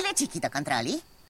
Dile chiquito, Controlli.